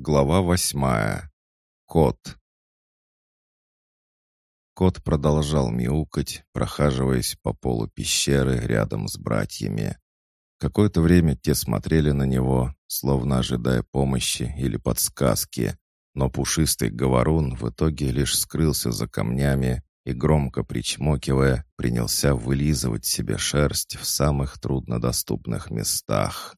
Глава восьмая. Кот. Кот продолжал мяукать, прохаживаясь по полу пещеры рядом с братьями. Какое-то время те смотрели на него, словно ожидая помощи или подсказки, но пушистый говорун в итоге лишь скрылся за камнями и, громко причмокивая, принялся вылизывать себе шерсть в самых труднодоступных местах.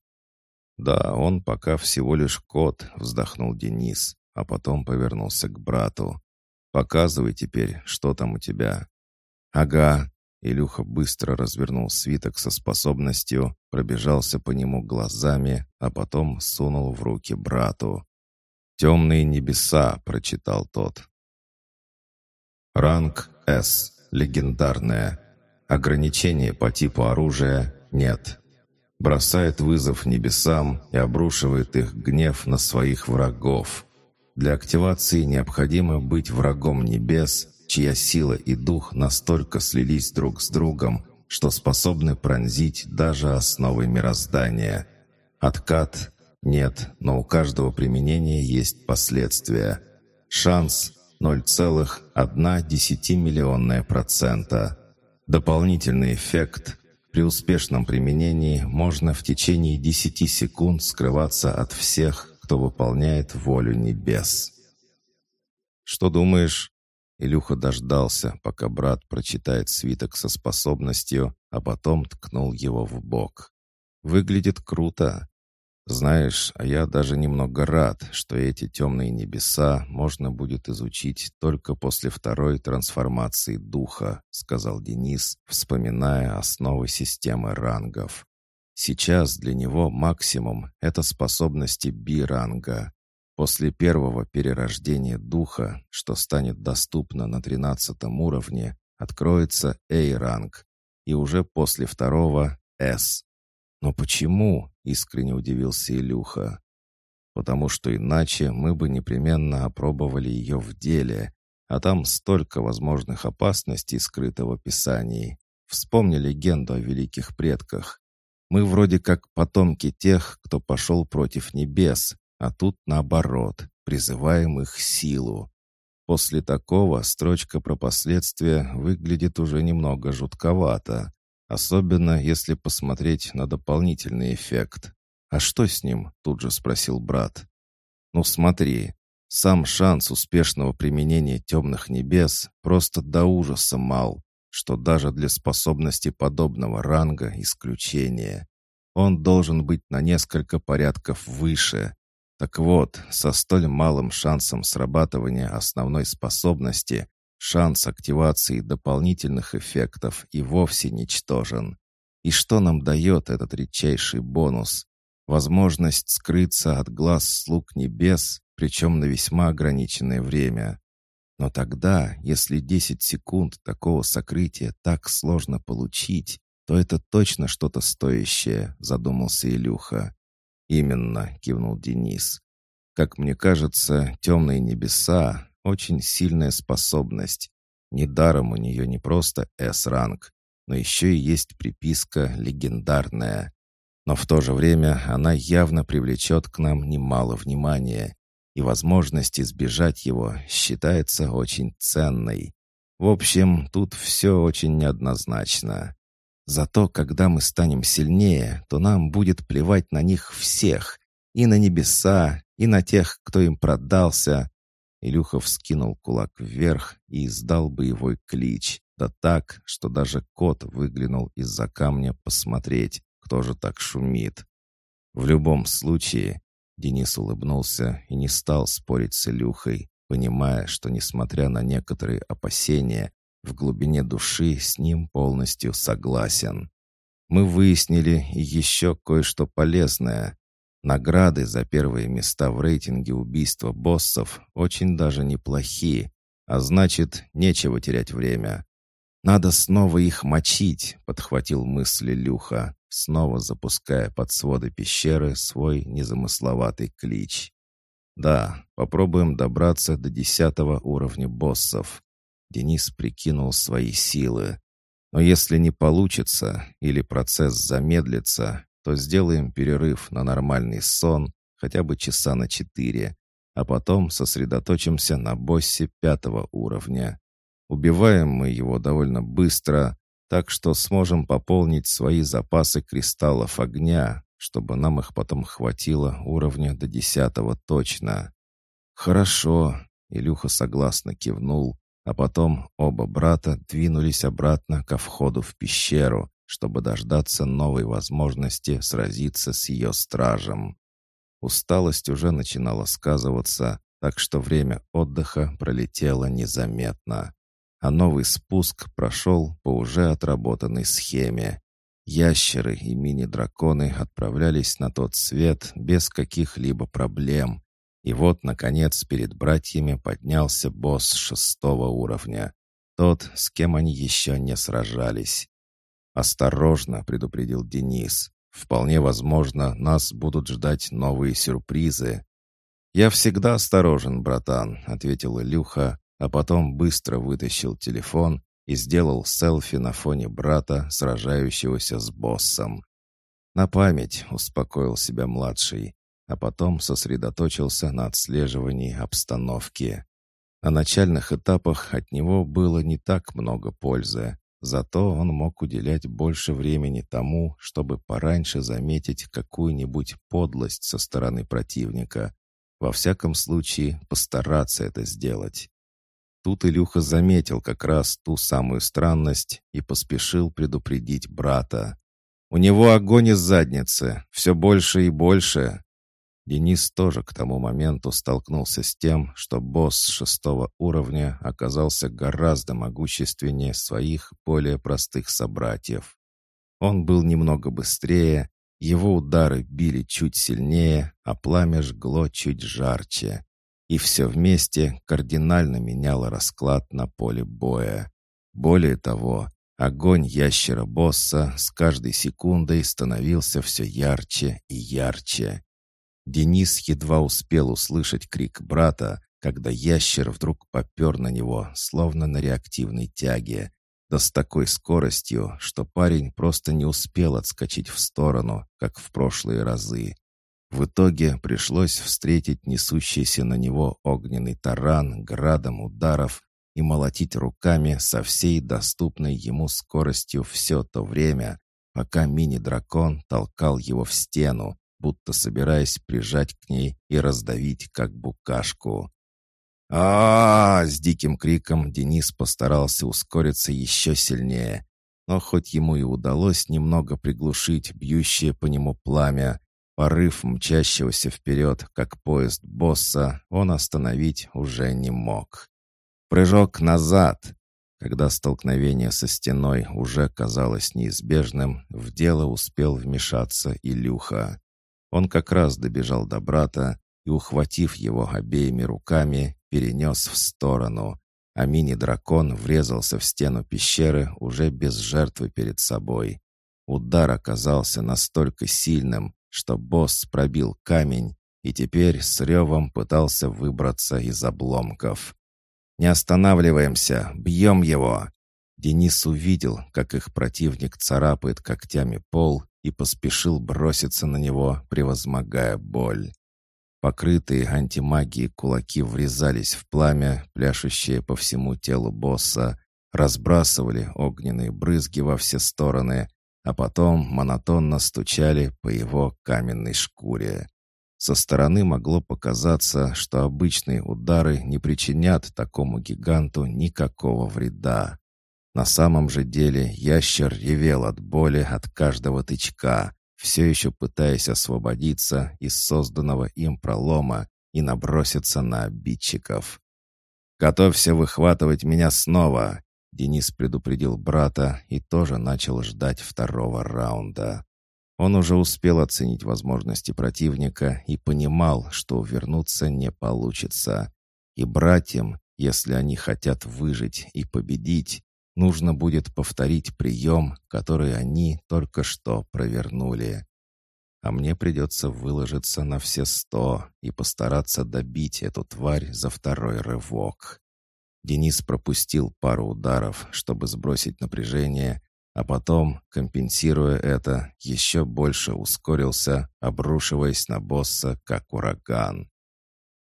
«Да, он пока всего лишь кот», — вздохнул Денис, а потом повернулся к брату. «Показывай теперь, что там у тебя». «Ага». Илюха быстро развернул свиток со способностью, пробежался по нему глазами, а потом сунул в руки брату. «Темные небеса», — прочитал тот. Ранг С. Легендарная. Ограничения по типу оружия нет бросает вызов небесам и обрушивает их гнев на своих врагов. Для активации необходимо быть врагом небес, чья сила и дух настолько слились друг с другом, что способны пронзить даже основы мироздания. Откат нет, но у каждого применения есть последствия. Шанс 0,1 миллионная процента. Дополнительный эффект при успешном применении можно в течение 10 секунд скрываться от всех, кто выполняет волю небес. «Что думаешь?» Илюха дождался, пока брат прочитает свиток со способностью, а потом ткнул его в бок. «Выглядит круто. Знаешь, я даже немного рад, что эти темные небеса можно будет изучить только после второй трансформации духа, сказал Денис, вспоминая основы системы рангов. Сейчас для него максимум — это способности Би-ранга. После первого перерождения духа, что станет доступно на тринадцатом уровне, откроется A-ранг, и уже после второго — S. Но почему? — искренне удивился Илюха. «Потому что иначе мы бы непременно опробовали ее в деле, а там столько возможных опасностей скрыто в описании. Вспомни легенду о великих предках. Мы вроде как потомки тех, кто пошел против небес, а тут наоборот, призываем их силу. После такого строчка про последствия выглядит уже немного жутковато. Особенно, если посмотреть на дополнительный эффект. «А что с ним?» — тут же спросил брат. «Ну смотри, сам шанс успешного применения темных небес просто до ужаса мал, что даже для способности подобного ранга исключение. Он должен быть на несколько порядков выше. Так вот, со столь малым шансом срабатывания основной способности Шанс активации дополнительных эффектов и вовсе ничтожен. И что нам дает этот редчайший бонус? Возможность скрыться от глаз слуг небес, причем на весьма ограниченное время. Но тогда, если 10 секунд такого сокрытия так сложно получить, то это точно что-то стоящее, задумался Илюха. Именно, кивнул Денис. Как мне кажется, темные небеса очень сильная способность. Недаром у нее не просто S-ранг, но еще и есть приписка «легендарная». Но в то же время она явно привлечет к нам немало внимания, и возможность избежать его считается очень ценной. В общем, тут все очень неоднозначно. Зато, когда мы станем сильнее, то нам будет плевать на них всех, и на небеса, и на тех, кто им продался, Илюха вскинул кулак вверх и издал боевой клич, да так, что даже кот выглянул из-за камня посмотреть, кто же так шумит. В любом случае, Денис улыбнулся и не стал спорить с Илюхой, понимая, что, несмотря на некоторые опасения, в глубине души с ним полностью согласен. Мы выяснили еще кое-что полезное. Награды за первые места в рейтинге убийства боссов очень даже неплохие, а значит, нечего терять время. «Надо снова их мочить», — подхватил мысли Люха, снова запуская под своды пещеры свой незамысловатый клич. «Да, попробуем добраться до десятого уровня боссов». Денис прикинул свои силы. «Но если не получится или процесс замедлится, то сделаем перерыв на нормальный сон хотя бы часа на четыре, а потом сосредоточимся на боссе пятого уровня. Убиваем мы его довольно быстро, так что сможем пополнить свои запасы кристаллов огня, чтобы нам их потом хватило уровня до десятого точно. Хорошо, Илюха согласно кивнул, а потом оба брата двинулись обратно ко входу в пещеру, чтобы дождаться новой возможности сразиться с ее стражем. Усталость уже начинала сказываться, так что время отдыха пролетело незаметно. А новый спуск прошел по уже отработанной схеме. Ящеры и мини-драконы отправлялись на тот свет без каких-либо проблем. И вот, наконец, перед братьями поднялся босс шестого уровня. Тот, с кем они еще не сражались. «Осторожно», — предупредил Денис. Вполне возможно, нас будут ждать новые сюрпризы. «Я всегда осторожен, братан», — ответил Илюха, а потом быстро вытащил телефон и сделал селфи на фоне брата, сражающегося с боссом. «На память», — успокоил себя младший, а потом сосредоточился на отслеживании обстановки. На начальных этапах от него было не так много пользы, Зато он мог уделять больше времени тому, чтобы пораньше заметить какую-нибудь подлость со стороны противника. Во всяком случае, постараться это сделать. Тут Илюха заметил как раз ту самую странность и поспешил предупредить брата. «У него огонь из задницы, все больше и больше. Денис тоже к тому моменту столкнулся с тем, что босс шестого уровня оказался гораздо могущественнее своих более простых собратьев. Он был немного быстрее, его удары били чуть сильнее, а пламя жгло чуть жарче. И все вместе кардинально меняло расклад на поле боя. Более того, огонь ящера-босса с каждой секундой становился все ярче и ярче. Денис едва успел услышать крик брата, когда ящер вдруг попер на него, словно на реактивной тяге. Да с такой скоростью, что парень просто не успел отскочить в сторону, как в прошлые разы. В итоге пришлось встретить несущийся на него огненный таран градом ударов и молотить руками со всей доступной ему скоростью все то время, пока мини-дракон толкал его в стену, будто собираясь прижать к ней и раздавить, как букашку. а, -а, -а С диким криком Денис постарался ускориться еще сильнее. Но хоть ему и удалось немного приглушить бьющее по нему пламя, порыв мчащегося вперед, как поезд босса, он остановить уже не мог. Прыжок назад! Когда столкновение со стеной уже казалось неизбежным, в дело успел вмешаться Илюха. Он как раз добежал до брата и, ухватив его обеими руками, перенес в сторону, а мини-дракон врезался в стену пещеры уже без жертвы перед собой. Удар оказался настолько сильным, что босс пробил камень и теперь с ревом пытался выбраться из обломков. «Не останавливаемся! Бьем его!» Денис увидел, как их противник царапает когтями пол и поспешил броситься на него, превозмогая боль. Покрытые антимагией кулаки врезались в пламя, пляшущее по всему телу босса, разбрасывали огненные брызги во все стороны, а потом монотонно стучали по его каменной шкуре. Со стороны могло показаться, что обычные удары не причинят такому гиганту никакого вреда. На самом же деле ящер ревел от боли от каждого тычка, все еще пытаясь освободиться из созданного им пролома и наброситься на обидчиков. «Готовься выхватывать меня снова!» Денис предупредил брата и тоже начал ждать второго раунда. Он уже успел оценить возможности противника и понимал, что увернуться не получится. И братьям, если они хотят выжить и победить, Нужно будет повторить прием, который они только что провернули. А мне придется выложиться на все сто и постараться добить эту тварь за второй рывок. Денис пропустил пару ударов, чтобы сбросить напряжение, а потом, компенсируя это, еще больше ускорился, обрушиваясь на босса, как ураган.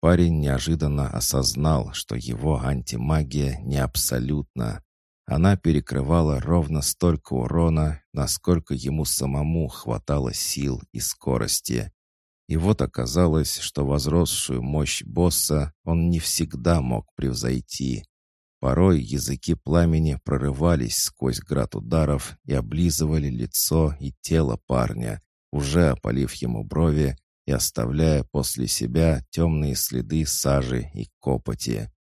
парень неожиданно осознал, что его антимагия не абсолютна. Она перекрывала ровно столько урона, насколько ему самому хватало сил и скорости. И вот оказалось, что возросшую мощь босса он не всегда мог превзойти. Порой языки пламени прорывались сквозь град ударов и облизывали лицо и тело парня, уже опалив ему брови и оставляя после себя темные следы сажи и копоти.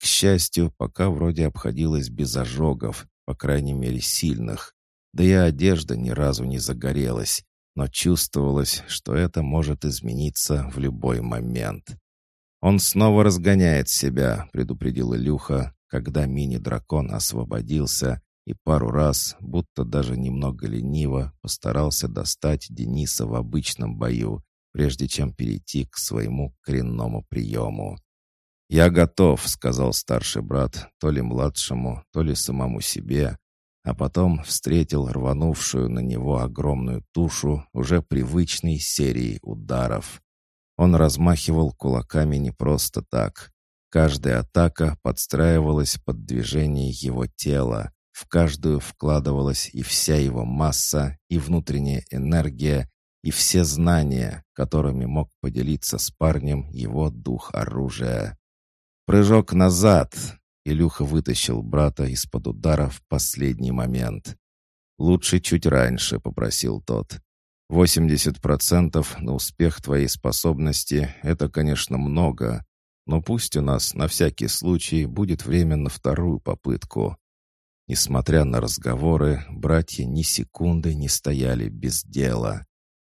К счастью, пока вроде обходилось без ожогов, по крайней мере сильных, да и одежда ни разу не загорелась, но чувствовалось, что это может измениться в любой момент. «Он снова разгоняет себя», — предупредил Илюха, когда мини-дракон освободился и пару раз, будто даже немного лениво, постарался достать Дениса в обычном бою, прежде чем перейти к своему коренному приему. «Я готов», — сказал старший брат, то ли младшему, то ли самому себе, а потом встретил рванувшую на него огромную тушу уже привычной серии ударов. Он размахивал кулаками не просто так. Каждая атака подстраивалась под движение его тела, в каждую вкладывалась и вся его масса, и внутренняя энергия, и все знания, которыми мог поделиться с парнем его дух оружия. «Прыжок назад!» Илюха вытащил брата из-под удара в последний момент. «Лучше чуть раньше», — попросил тот. «Восемьдесят процентов на успех твоей способности — это, конечно, много, но пусть у нас на всякий случай будет время на вторую попытку». Несмотря на разговоры, братья ни секунды не стояли без дела.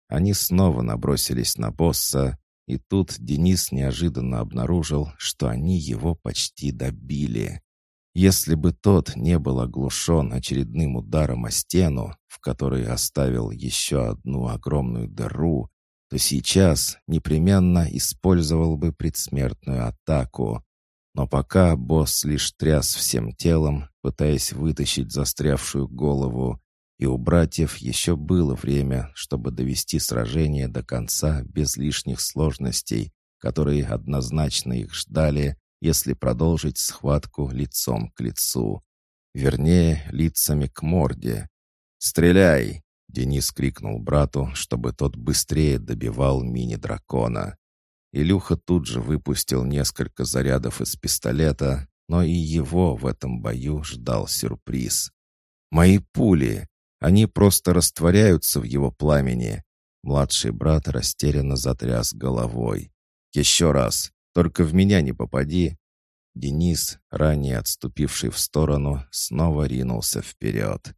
Они снова набросились на босса, и тут Денис неожиданно обнаружил, что они его почти добили. Если бы тот не был оглушен очередным ударом о стену, в которой оставил еще одну огромную дыру, то сейчас непременно использовал бы предсмертную атаку. Но пока босс лишь тряс всем телом, пытаясь вытащить застрявшую голову, и у братьев еще было время, чтобы довести сражение до конца без лишних сложностей, которые однозначно их ждали, если продолжить схватку лицом к лицу. Вернее, лицами к морде. «Стреляй!» — Денис крикнул брату, чтобы тот быстрее добивал мини-дракона. Илюха тут же выпустил несколько зарядов из пистолета, но и его в этом бою ждал сюрприз. «Мои пули!» Они просто растворяются в его пламени. Младший брат растерянно затряс головой. «Еще раз! Только в меня не попади!» Денис, ранее отступивший в сторону, снова ринулся вперед.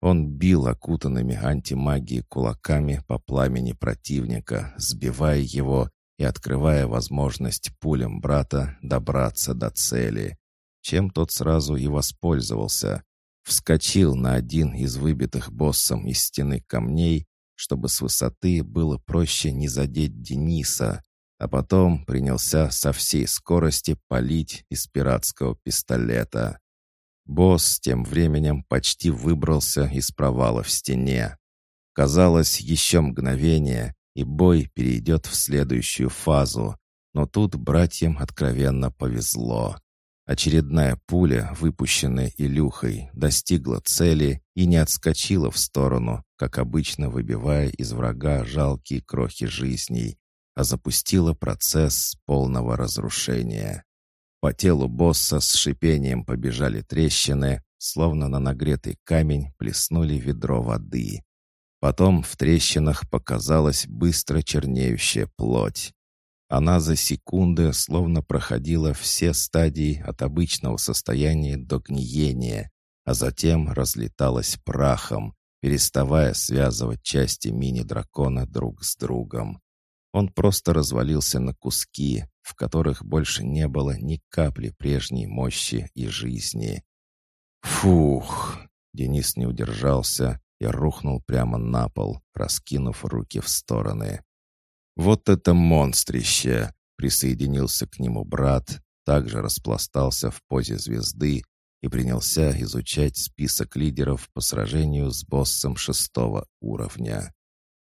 Он бил окутанными антимагией кулаками по пламени противника, сбивая его и открывая возможность пулям брата добраться до цели, чем тот сразу и воспользовался вскочил на один из выбитых боссом из стены камней, чтобы с высоты было проще не задеть Дениса, а потом принялся со всей скорости палить из пиратского пистолета. Босс тем временем почти выбрался из провала в стене. Казалось, еще мгновение, и бой перейдет в следующую фазу, но тут братьям откровенно повезло. Очередная пуля, выпущенная Илюхой, достигла цели и не отскочила в сторону, как обычно выбивая из врага жалкие крохи жизней, а запустила процесс полного разрушения. По телу босса с шипением побежали трещины, словно на нагретый камень плеснули ведро воды. Потом в трещинах показалась быстро чернеющая плоть. Она за секунды словно проходила все стадии от обычного состояния до гниения, а затем разлеталась прахом, переставая связывать части мини-дракона друг с другом. Он просто развалился на куски, в которых больше не было ни капли прежней мощи и жизни. «Фух!» — Денис не удержался и рухнул прямо на пол, раскинув руки в стороны. «Вот это монстрище!» — присоединился к нему брат, также распластался в позе звезды и принялся изучать список лидеров по сражению с боссом шестого уровня.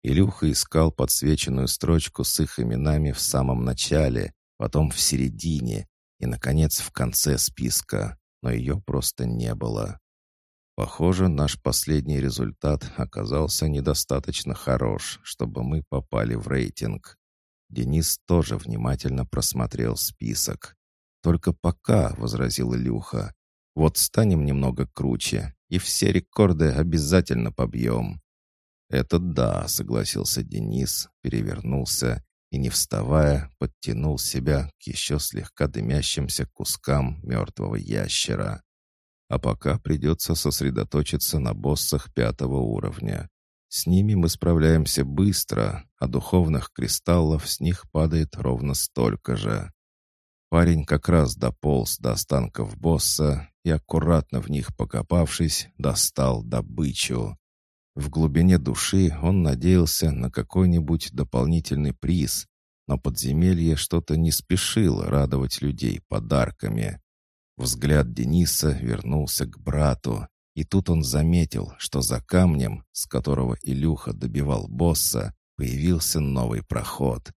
Илюха искал подсвеченную строчку с их именами в самом начале потом в середине и, наконец, в конце списка, но ее просто не было. Похоже, наш последний результат оказался недостаточно хорош, чтобы мы попали в рейтинг. Денис тоже внимательно просмотрел список. «Только пока», — возразил Илюха. «Вот станем немного круче, и все рекорды обязательно побьем». «Это да», — согласился Денис, перевернулся и, не вставая, подтянул себя к еще слегка дымящимся кускам мертвого ящера. А пока придется сосредоточиться на боссах пятого уровня. С ними мы справляемся быстро, а духовных кристаллов с них падает ровно столько же. Парень как раз дополз до останков босса и, аккуратно в них покопавшись, достал добычу. В глубине души он надеялся на какой-нибудь дополнительный приз, но подземелье что-то не спешило радовать людей подарками. Взгляд Дениса вернулся к брату, и тут он заметил, что за камнем, с которого Илюха добивал босса, появился новый проход.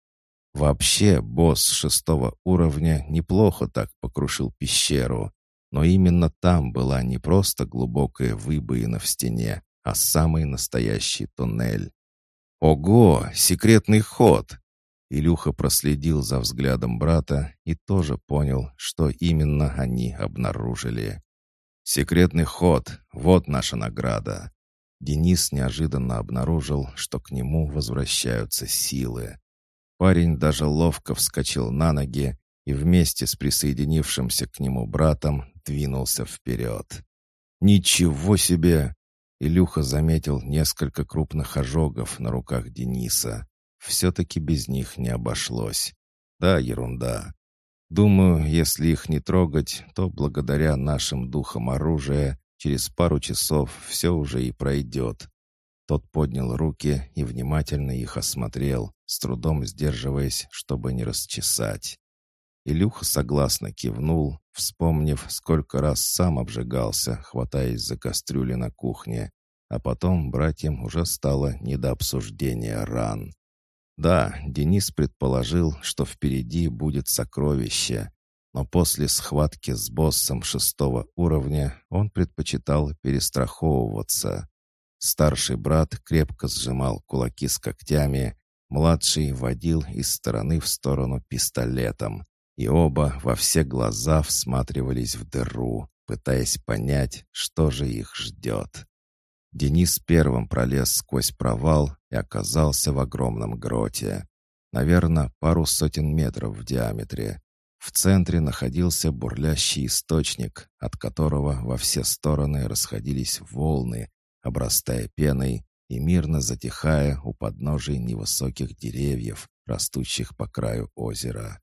Вообще, босс шестого уровня неплохо так покрушил пещеру, но именно там была не просто глубокая выбоина в стене, а самый настоящий туннель. «Ого! Секретный ход!» Илюха проследил за взглядом брата и тоже понял, что именно они обнаружили. «Секретный ход — вот наша награда!» Денис неожиданно обнаружил, что к нему возвращаются силы. Парень даже ловко вскочил на ноги и вместе с присоединившимся к нему братом двинулся вперед. «Ничего себе!» Илюха заметил несколько крупных ожогов на руках Дениса. Все-таки без них не обошлось. Да, ерунда. Думаю, если их не трогать, то благодаря нашим духам оружия через пару часов все уже и пройдет. Тот поднял руки и внимательно их осмотрел, с трудом сдерживаясь, чтобы не расчесать. Илюха согласно кивнул, вспомнив, сколько раз сам обжигался, хватаясь за кастрюли на кухне, а потом братьям уже стало не до обсуждения ран. Да, Денис предположил, что впереди будет сокровище, но после схватки с боссом шестого уровня он предпочитал перестраховываться. Старший брат крепко сжимал кулаки с когтями, младший водил из стороны в сторону пистолетом, и оба во все глаза всматривались в дыру, пытаясь понять, что же их ждет. Денис первым пролез сквозь провал и оказался в огромном гроте. Наверное, пару сотен метров в диаметре. В центре находился бурлящий источник, от которого во все стороны расходились волны, обрастая пеной и мирно затихая у подножия невысоких деревьев, растущих по краю озера.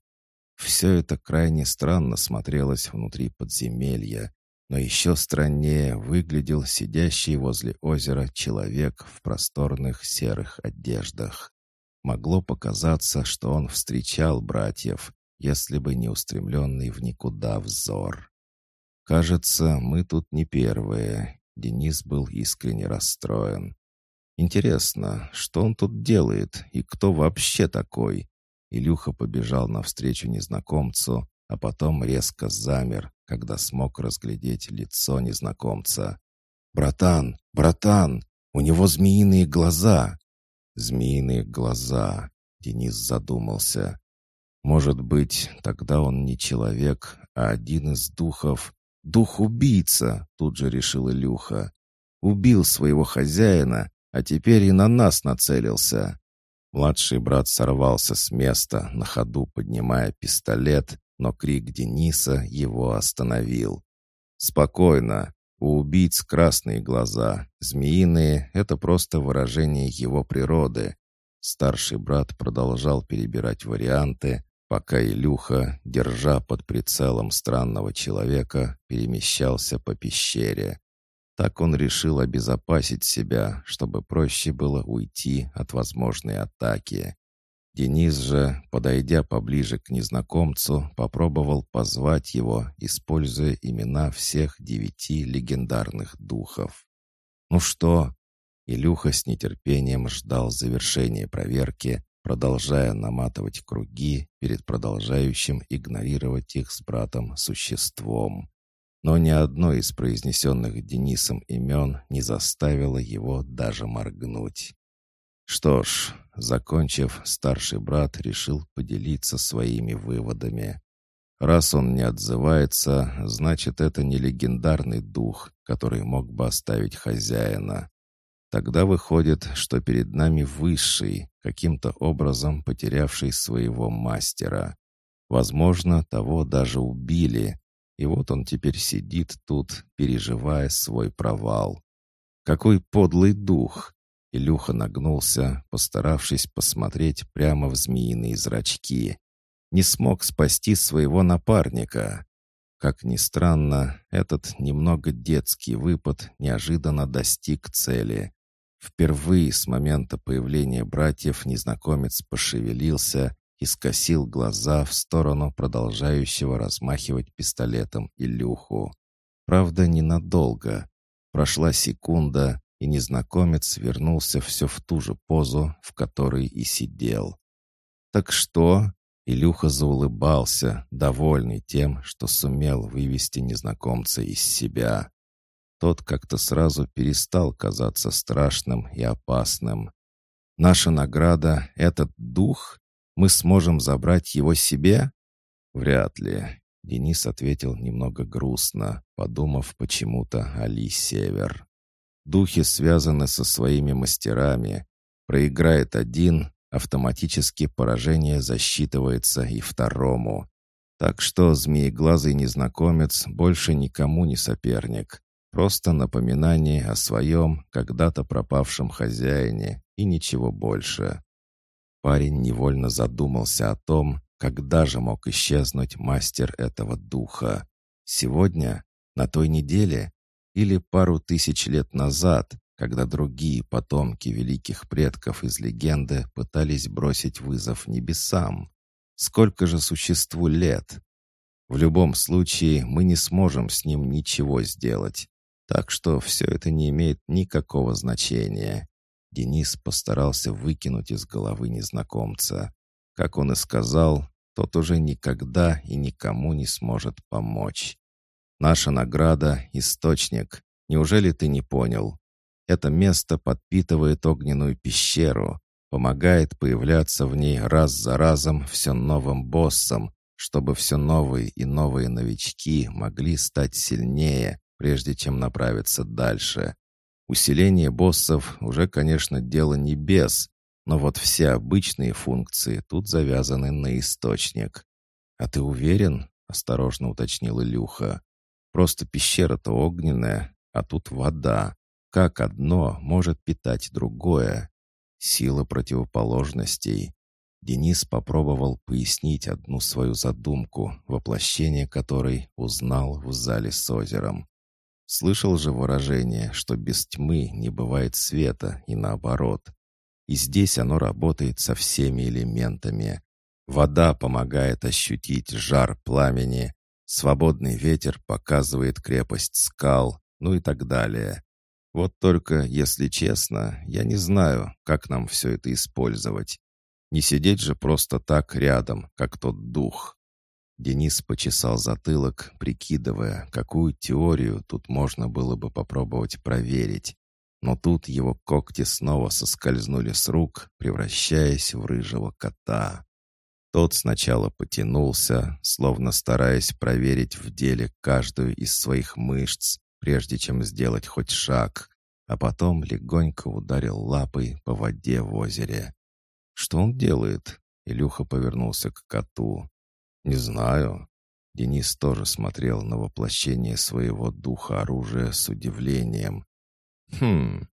Все это крайне странно смотрелось внутри подземелья, но еще страннее выглядел сидящий возле озера человек в просторных серых одеждах. Могло показаться, что он встречал братьев, если бы не устремленный в никуда взор. «Кажется, мы тут не первые», — Денис был искренне расстроен. «Интересно, что он тут делает и кто вообще такой?» Илюха побежал навстречу незнакомцу, а потом резко замер, когда смог разглядеть лицо незнакомца. «Братан! Братан! У него змеиные глаза!» «Змеиные глаза!» — Денис задумался. «Может быть, тогда он не человек, а один из духов...» «Дух-убийца!» — тут же решил Илюха. «Убил своего хозяина, а теперь и на нас нацелился!» Младший брат сорвался с места, на ходу поднимая пистолет, но крик Дениса его остановил. «Спокойно. У убийц красные глаза. Змеиные — это просто выражение его природы». Старший брат продолжал перебирать варианты, пока Илюха, держа под прицелом странного человека, перемещался по пещере. Так он решил обезопасить себя, чтобы проще было уйти от возможной атаки. Денис же, подойдя поближе к незнакомцу, попробовал позвать его, используя имена всех девяти легендарных духов. «Ну что?» Илюха с нетерпением ждал завершения проверки, продолжая наматывать круги перед продолжающим игнорировать их с братом существом. Но ни одно из произнесенных Денисом имен не заставило его даже моргнуть. Что ж, закончив, старший брат решил поделиться своими выводами. Раз он не отзывается, значит, это не легендарный дух, который мог бы оставить хозяина. Тогда выходит, что перед нами высший, каким-то образом потерявший своего мастера. Возможно, того даже убили, и вот он теперь сидит тут, переживая свой провал. Какой подлый дух! Илюха нагнулся, постаравшись посмотреть прямо в змеиные зрачки. Не смог спасти своего напарника. Как ни странно, этот немного детский выпад неожиданно достиг цели. Впервые с момента появления братьев незнакомец пошевелился и скосил глаза в сторону продолжающего размахивать пистолетом Илюху. Правда, ненадолго. Прошла секунда, и незнакомец вернулся все в ту же позу, в которой и сидел. «Так что?» Илюха заулыбался, довольный тем, что сумел вывести незнакомца из себя. Тот как-то сразу перестал казаться страшным и опасным. «Наша награда — этот дух? Мы сможем забрать его себе?» «Вряд ли», — Денис ответил немного грустно, подумав почему-то о Ли Север. «Духи связаны со своими мастерами. Проиграет один, автоматически поражение засчитывается и второму. Так что змееглазый незнакомец больше никому не соперник. Просто напоминание о своем когда-то пропавшем хозяине и ничего больше. Парень невольно задумался о том, когда же мог исчезнуть мастер этого духа. Сегодня? На той неделе? Или пару тысяч лет назад, когда другие потомки великих предков из легенды пытались бросить вызов небесам? Сколько же существу лет? В любом случае мы не сможем с ним ничего сделать. Так что все это не имеет никакого значения. Денис постарался выкинуть из головы незнакомца. Как он и сказал, тот уже никогда и никому не сможет помочь. Наша награда — источник. Неужели ты не понял? Это место подпитывает огненную пещеру, помогает появляться в ней раз за разом все новым боссам, чтобы все новые и новые новички могли стать сильнее, прежде чем направиться дальше. Усиление боссов уже, конечно, дело небес, но вот все обычные функции тут завязаны на источник. «А ты уверен?» — осторожно уточнил Илюха. «Просто пещера-то огненная, а тут вода. Как одно может питать другое? Сила противоположностей». Денис попробовал пояснить одну свою задумку, воплощение которой узнал в зале с озером. Слышал же выражение, что без тьмы не бывает света, и наоборот. И здесь оно работает со всеми элементами. Вода помогает ощутить жар пламени, свободный ветер показывает крепость скал, ну и так далее. Вот только, если честно, я не знаю, как нам все это использовать. Не сидеть же просто так рядом, как тот дух. Денис почесал затылок, прикидывая, какую теорию тут можно было бы попробовать проверить. Но тут его когти снова соскользнули с рук, превращаясь в рыжего кота. Тот сначала потянулся, словно стараясь проверить в деле каждую из своих мышц, прежде чем сделать хоть шаг, а потом легонько ударил лапой по воде в озере. «Что он делает?» Илюха повернулся к коту. «Не знаю». Денис тоже смотрел на воплощение своего духа оружия с удивлением. «Хм...»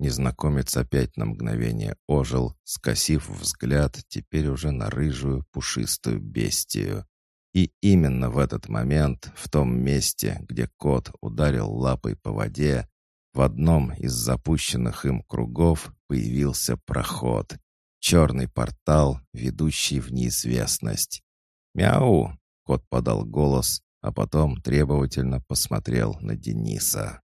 Незнакомец опять на мгновение ожил, скосив взгляд теперь уже на рыжую пушистую бестию. И именно в этот момент, в том месте, где кот ударил лапой по воде, в одном из запущенных им кругов появился проход. Черный портал, ведущий в неизвестность. «Мяу!» — кот подал голос, а потом требовательно посмотрел на Дениса.